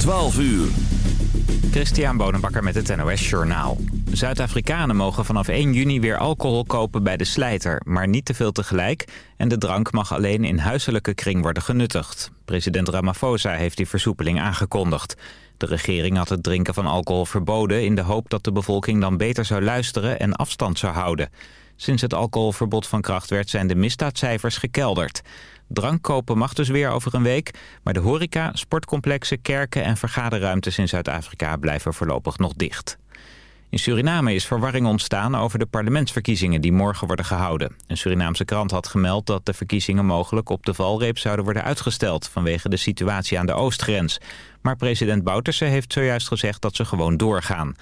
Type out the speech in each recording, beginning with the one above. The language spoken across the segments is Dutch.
12 uur. Christian Bonenbakker met het NOS Journaal. Zuid-Afrikanen mogen vanaf 1 juni weer alcohol kopen bij de slijter, maar niet te veel tegelijk. En de drank mag alleen in huiselijke kring worden genuttigd. President Ramaphosa heeft die versoepeling aangekondigd. De regering had het drinken van alcohol verboden in de hoop dat de bevolking dan beter zou luisteren en afstand zou houden. Sinds het alcoholverbod van kracht werd zijn de misdaadcijfers gekelderd. Drank kopen mag dus weer over een week, maar de horeca, sportcomplexen, kerken en vergaderruimtes in Zuid-Afrika blijven voorlopig nog dicht. In Suriname is verwarring ontstaan over de parlementsverkiezingen die morgen worden gehouden. Een Surinaamse krant had gemeld dat de verkiezingen mogelijk op de valreep zouden worden uitgesteld vanwege de situatie aan de oostgrens. Maar president Bouterse heeft zojuist gezegd dat ze gewoon doorgaan.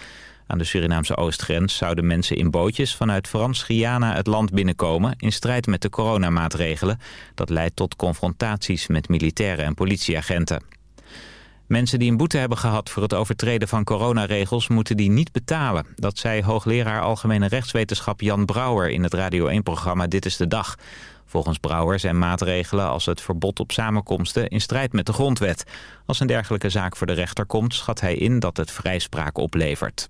Aan de Surinaamse oostgrens zouden mensen in bootjes vanuit Frans-Guyana het land binnenkomen in strijd met de coronamaatregelen. Dat leidt tot confrontaties met militairen en politieagenten. Mensen die een boete hebben gehad voor het overtreden van coronaregels moeten die niet betalen. Dat zei hoogleraar Algemene Rechtswetenschap Jan Brouwer in het Radio 1-programma Dit is de Dag. Volgens Brouwer zijn maatregelen als het verbod op samenkomsten in strijd met de grondwet. Als een dergelijke zaak voor de rechter komt, schat hij in dat het vrijspraak oplevert.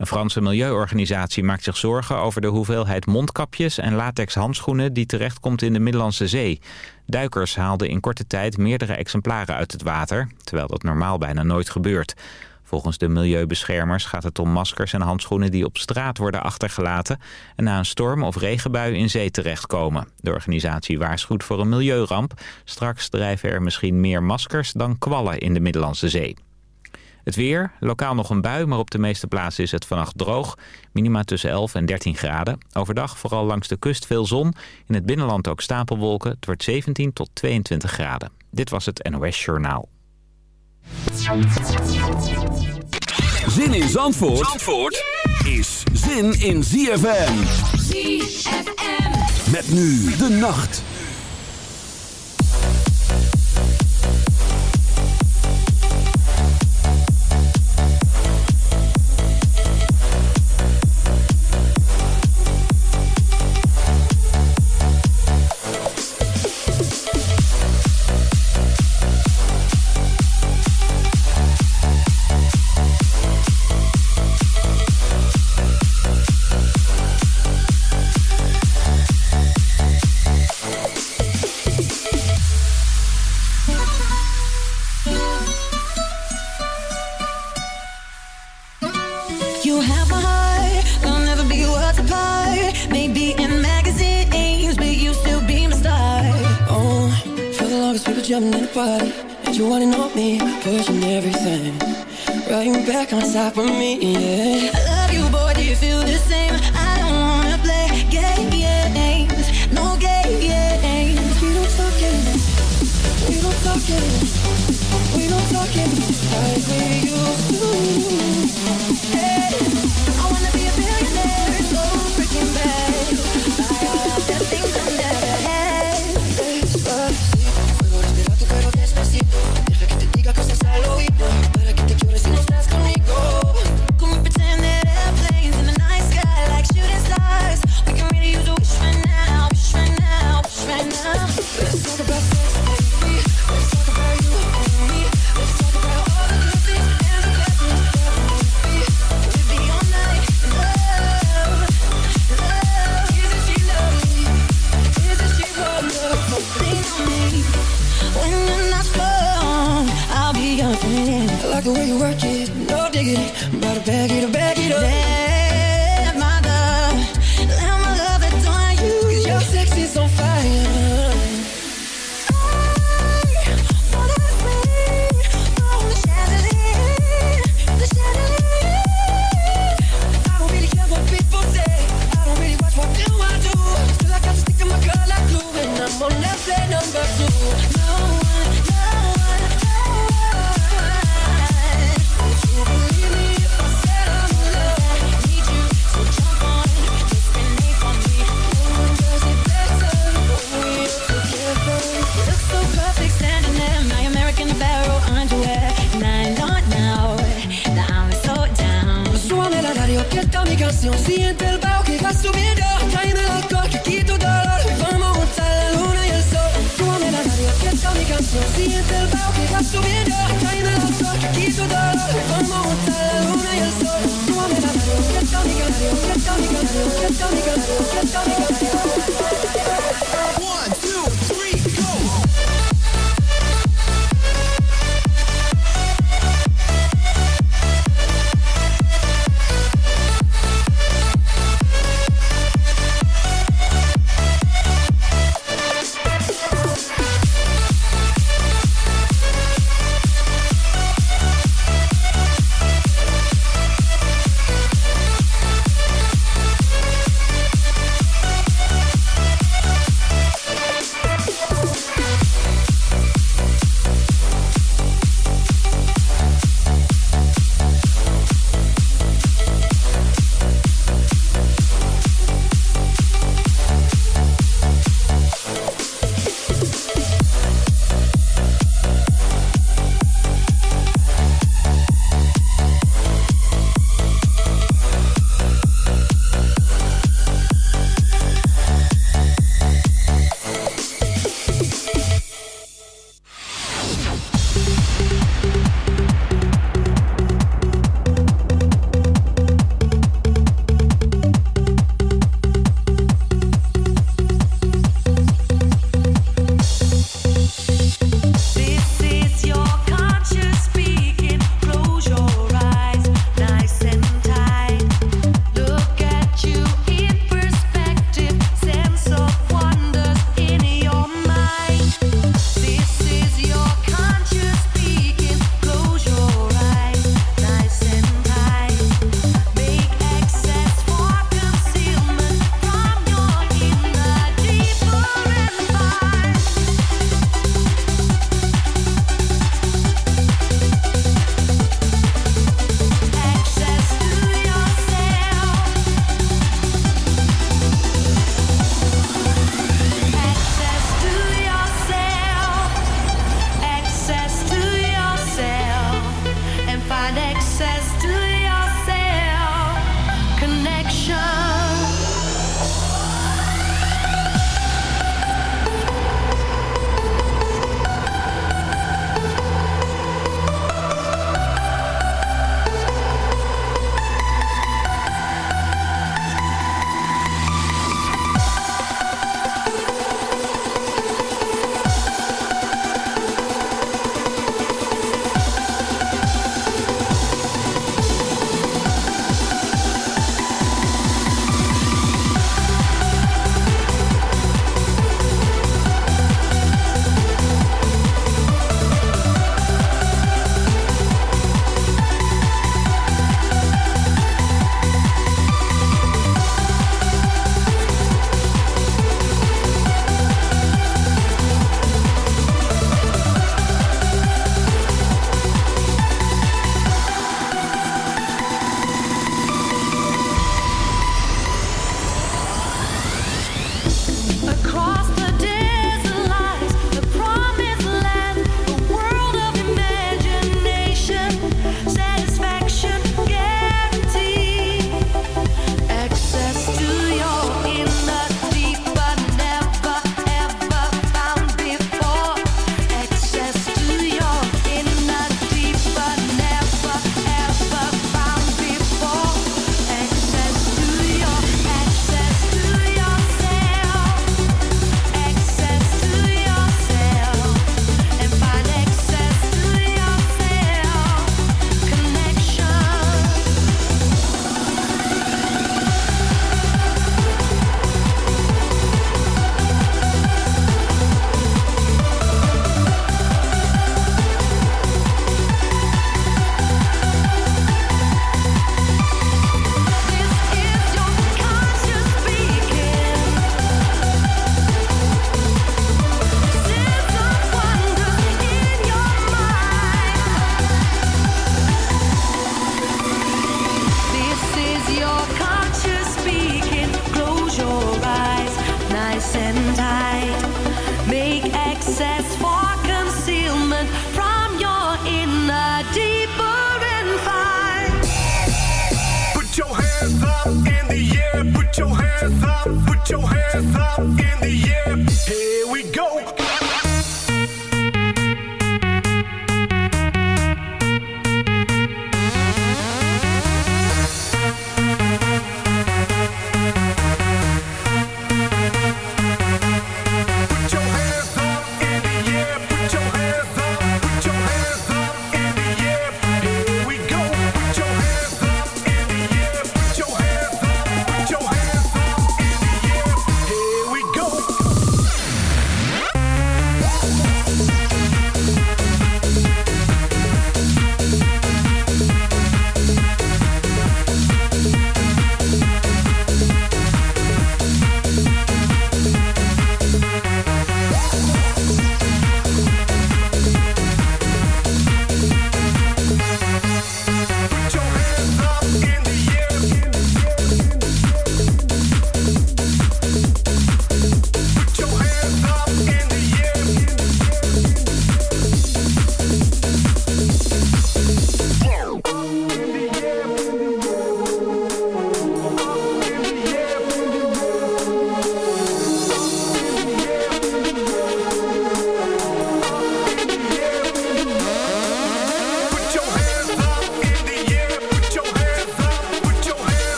Een Franse milieuorganisatie maakt zich zorgen over de hoeveelheid mondkapjes en latex handschoenen die terechtkomt in de Middellandse Zee. Duikers haalden in korte tijd meerdere exemplaren uit het water, terwijl dat normaal bijna nooit gebeurt. Volgens de milieubeschermers gaat het om maskers en handschoenen die op straat worden achtergelaten en na een storm of regenbui in zee terechtkomen. De organisatie waarschuwt voor een milieuramp. Straks drijven er misschien meer maskers dan kwallen in de Middellandse Zee. Het weer, lokaal nog een bui, maar op de meeste plaatsen is het vannacht droog. Minima tussen 11 en 13 graden. Overdag vooral langs de kust veel zon. In het binnenland ook stapelwolken. Het wordt 17 tot 22 graden. Dit was het NOS Journaal. Zin in Zandvoort, Zandvoort is zin in ZFM. ZFM. Met nu de nacht.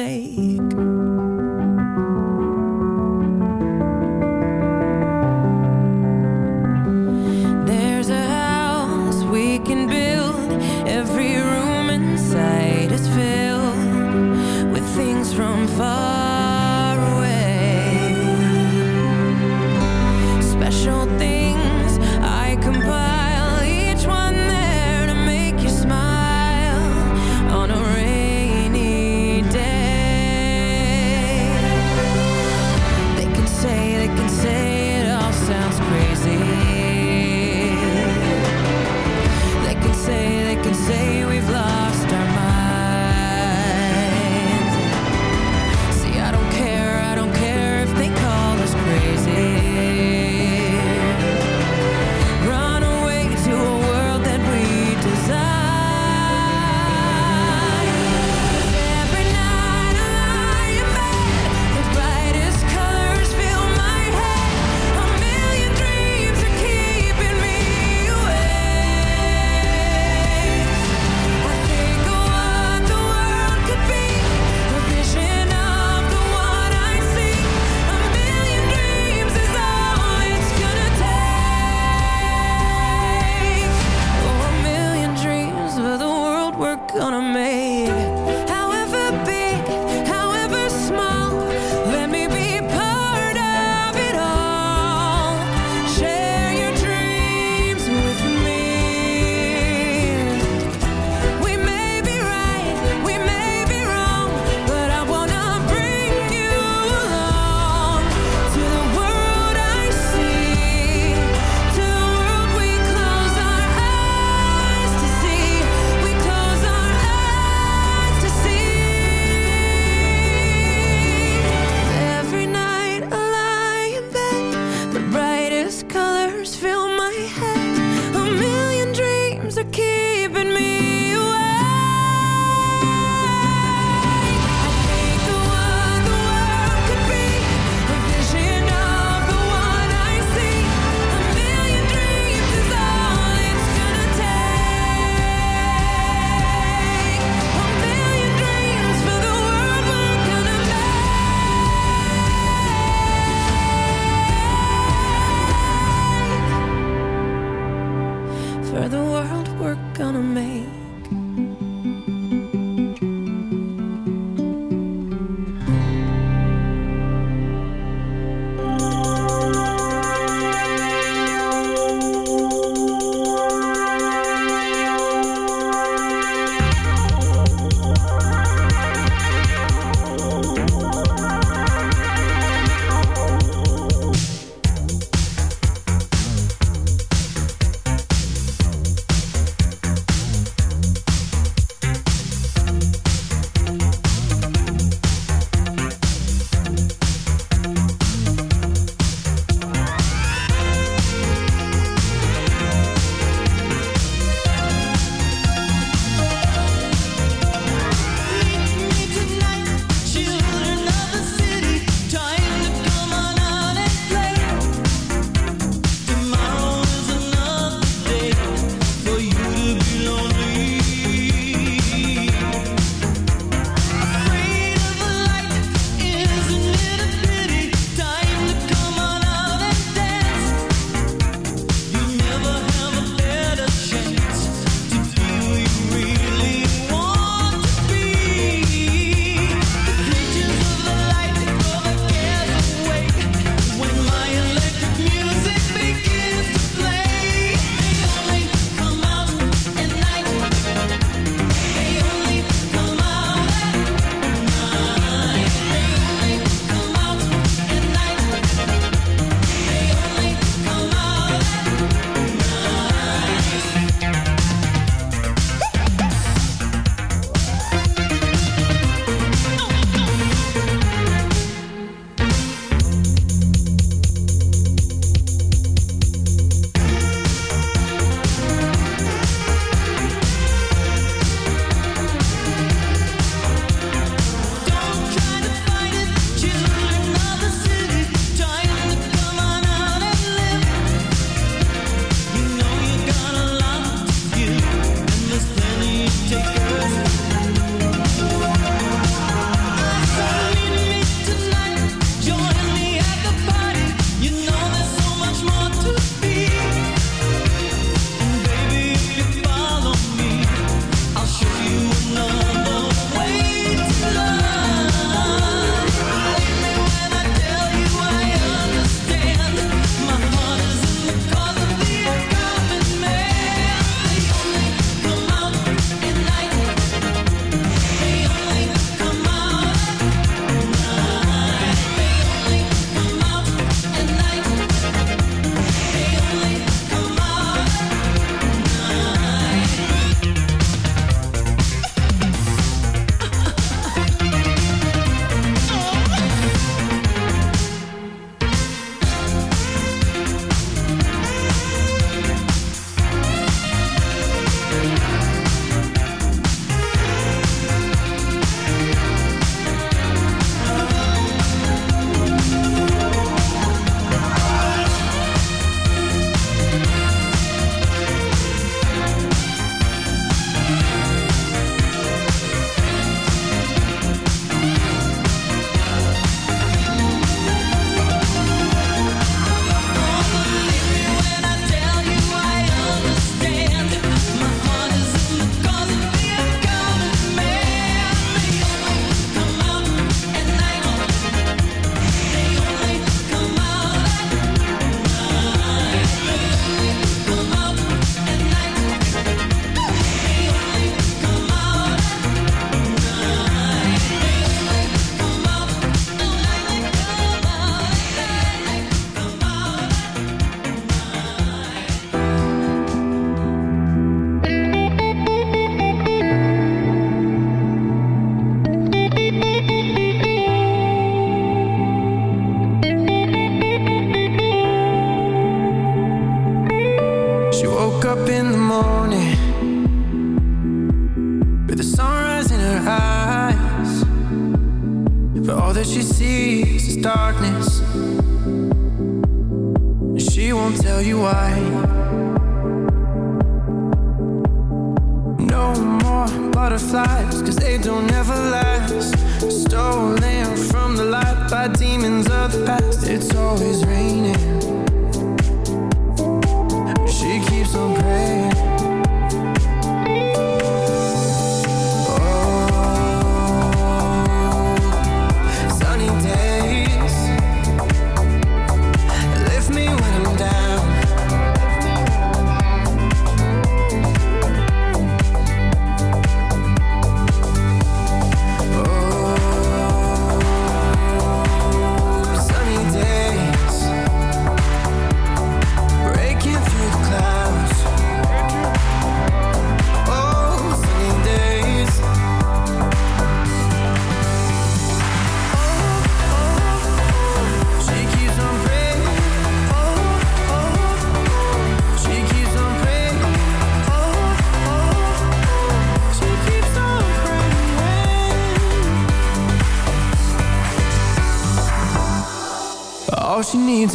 made.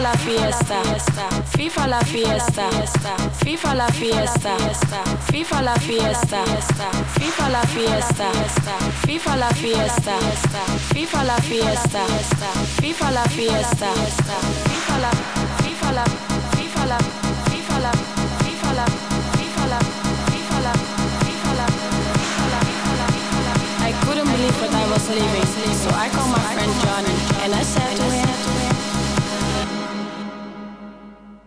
Viva la fiesta, viva la fiesta, viva la fiesta, viva la fiesta, viva la fiesta, viva la fiesta, viva la fiesta, viva la fiesta, viva la, viva la, viva la, viva la, viva la, viva la, viva la, viva la. I couldn't believe what I was living, so I called my friend Johnny and I said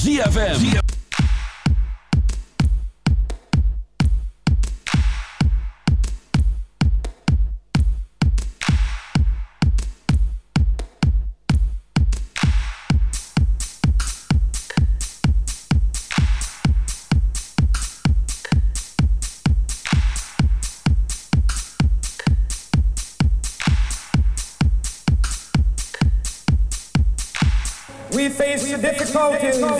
ZFM. the difficulties.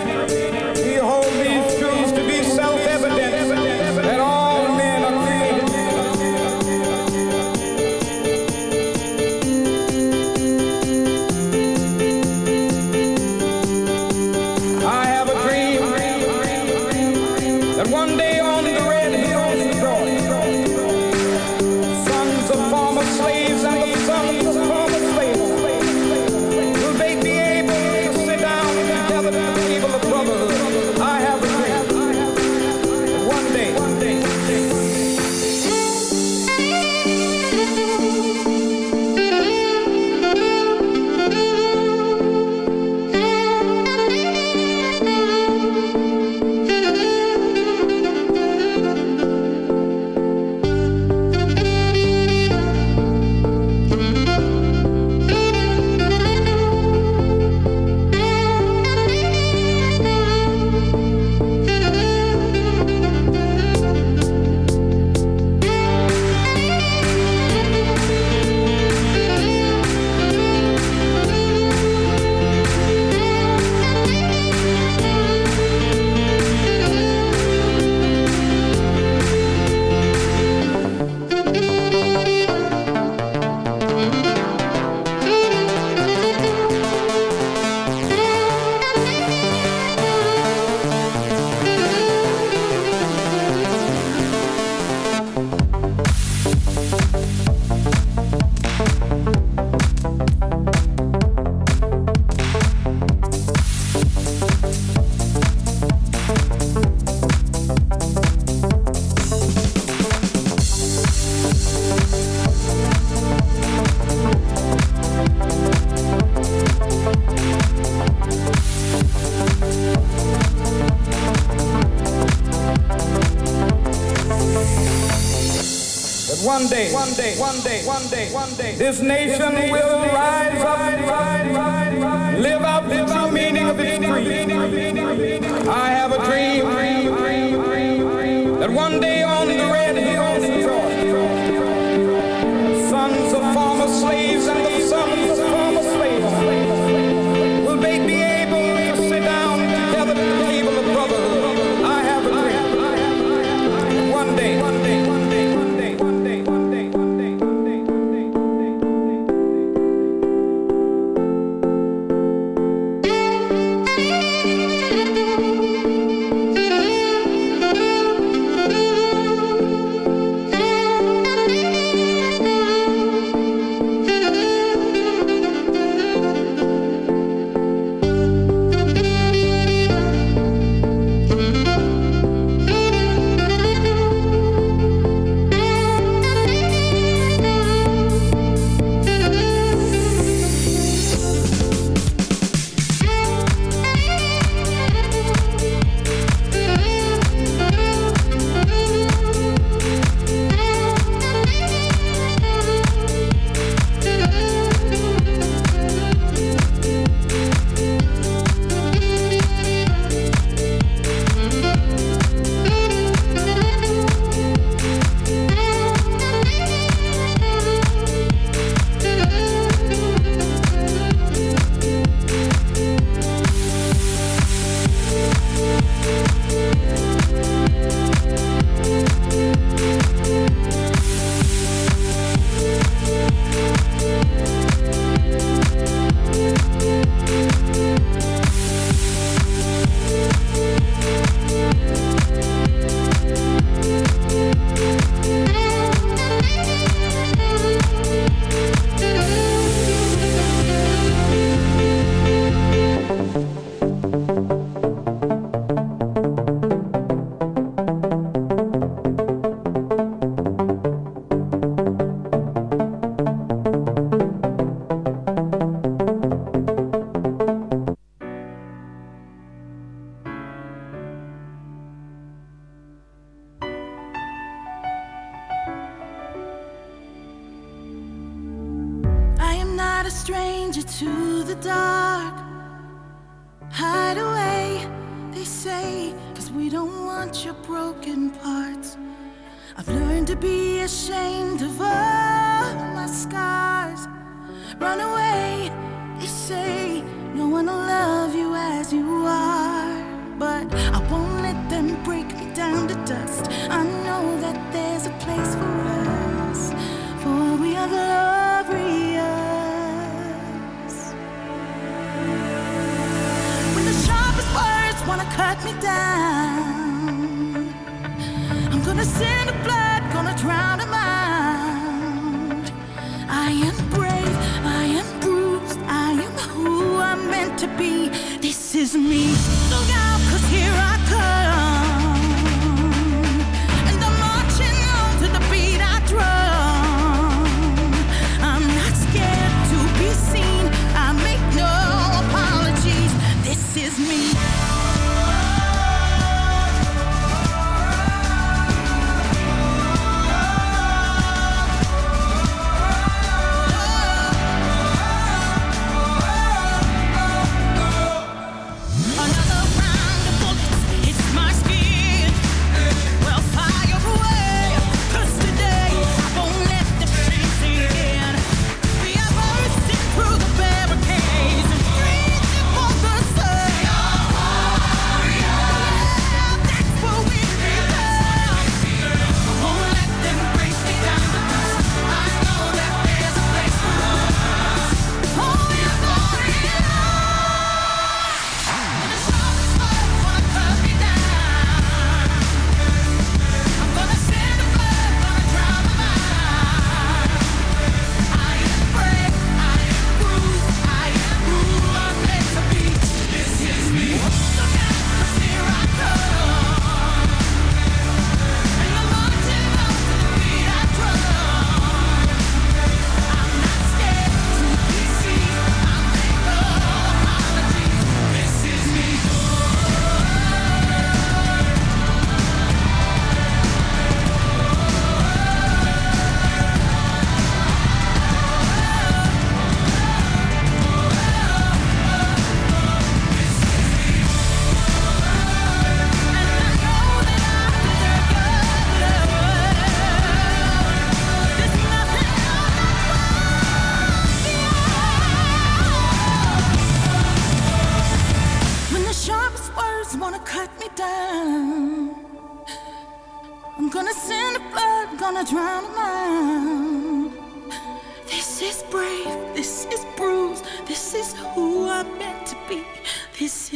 One day, one day, one day, one day, one day, this nation will rise up, live out the true meaning of its creed. I have a dream that one day on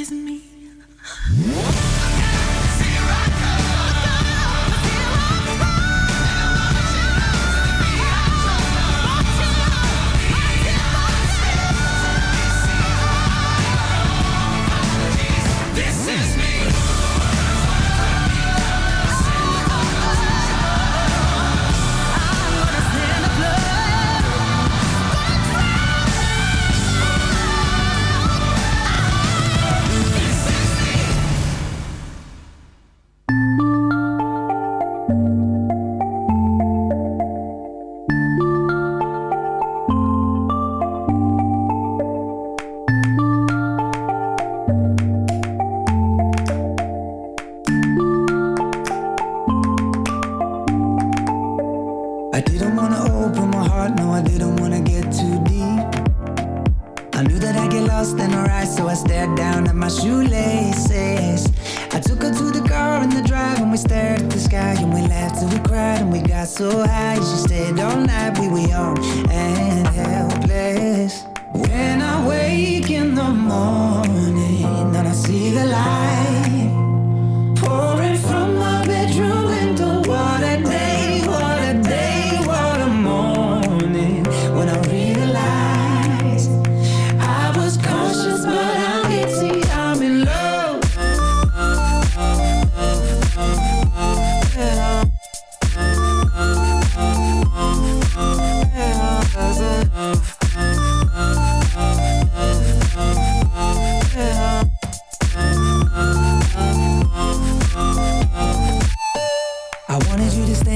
isn't me.